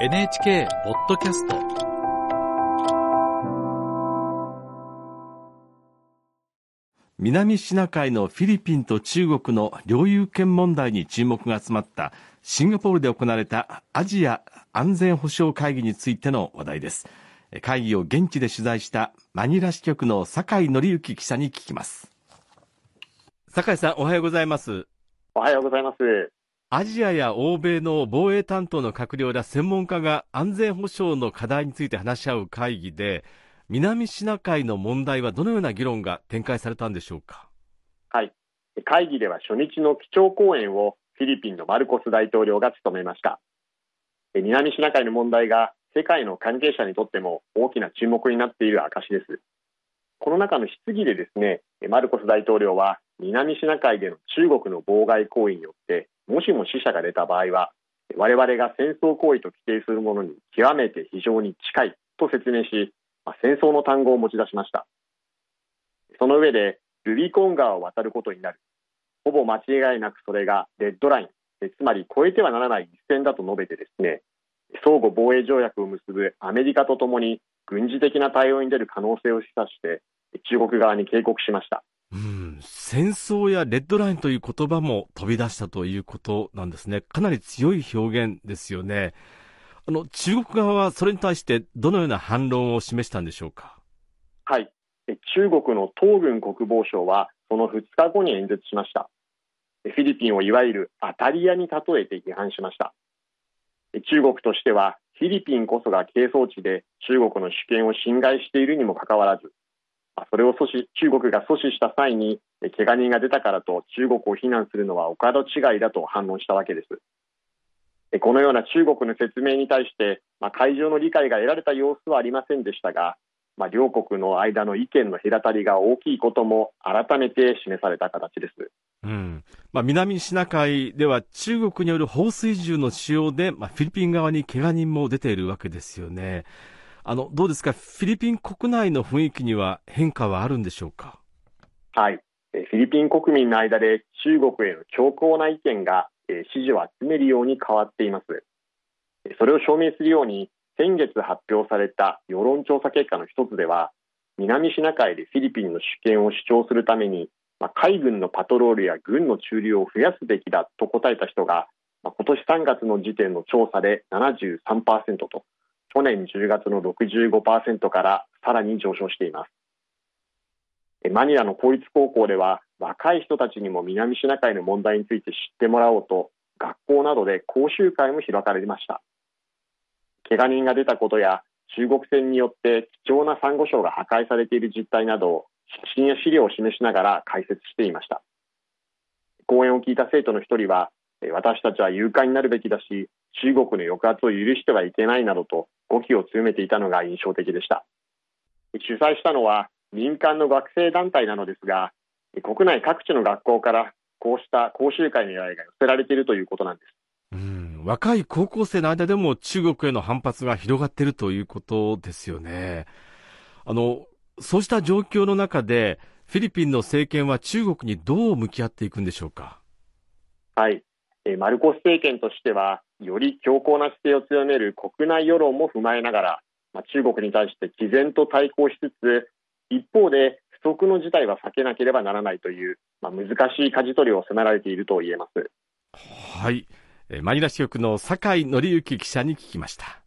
NHK ポッドキャスト。南シナ海のフィリピンと中国の領有権問題に注目が集まったシンガポールで行われたアジア安全保障会議についての話題です。会議を現地で取材したマニラ支局の酒井紀之記者に聞きます。酒井さんおはようございます。おはようございますアジアや欧米の防衛担当の閣僚ら専門家が安全保障の課題について話し合う会議で、南シナ海の問題はどのような議論が展開されたんでしょうか？はい。会議では初日の基調講演をフィリピンのマルコス大統領が務めました。南シナ海の問題が世界の関係者にとっても大きな注目になっている証です。この中の質疑でですね、マルコス大統領は南シナ海での中国の妨害行為によってもしも死者が出た場合は我々が戦争行為と規定するものに極めて非常に近いと説明し、まあ、戦争の単語を持ち出しました。その上でルビコン川を渡ることになる。ほぼ間違いなくそれがレッドライン。つまり越えてはならない一線だと述べてですね相互防衛条約を結ぶアメリカとともに軍事的な対応に出る可能性を示唆して中国側に警告しました。うん戦争やレッドラインという言葉も飛び出したということなんですね。かなり強い表現ですよね。あの、中国側はそれに対してどのような反論を示したんでしょうか？はい。中国の東軍国防省はその2日後に演説しました。フィリピンをいわゆる当たり屋に例えて批判しました。中国としてはフィリピンこそが係争地で中国の主権を侵害しているにもかかわらずそれを阻止中国が阻止した際に怪我人が出たからと中国を非難するのはお門違いだと反論したわけです。このような中国の説明に対して、まあ、会場の理解が得られた様子はありませんでしたが、まあ、両国の間の意見の隔たりが大きいことも改めて示された形です。うんまあ、南シナ海では中国による放水銃の使用で、まあ、フィリピン側に怪我人も出ているわけですよね。あの、どうですか、フィリピン国内の雰囲気には変化はあるんでしょうか？はい。フィリピン国民の間で中国への強硬な意見が支持を集めるように変わっています。それを証明するように、先月発表された世論調査結果の一つでは、南シナ海でフィリピンの主権を主張するために、ま、海軍のパトロールや軍の駐留を増やすべきだと答えた人が、ま、今年3月の時点の調査で73%と、去年10月の65%からさらに上昇しています。マニラの公立高校では若い人たちにも南シナ海の問題について知ってもらおうと学校などで講習会も開かれました。怪我人が出たことや中国船によって貴重なサンゴ礁が破壊されている実態などを写真や資料を示しながら解説していました。講演を聞いた生徒の一人は私たちは勇敢になるべきだし中国の抑圧を許してはいけないなどと語気を強めていたのが印象的でした。主催したのは民間の学生団体なのですが国内各地の学校からこうした講習会の依頼が寄せられているということなんです。うん。若い高校生の間でも中国への反発が広がっているということですよね。あのそうした状況の中でフィリピンの政権は中国にどう向き合っていくんでしょうか？はいマルコス政権としてはより強硬な姿勢を強める国内世論も踏まえながら、まあ、中国に対して毅然と対抗しつつ一方で不測の事態は避けなければならないという、まあ、難しい舵取りを迫られていると言えます。はい。マニラ支局の酒井紀之記者に聞きました。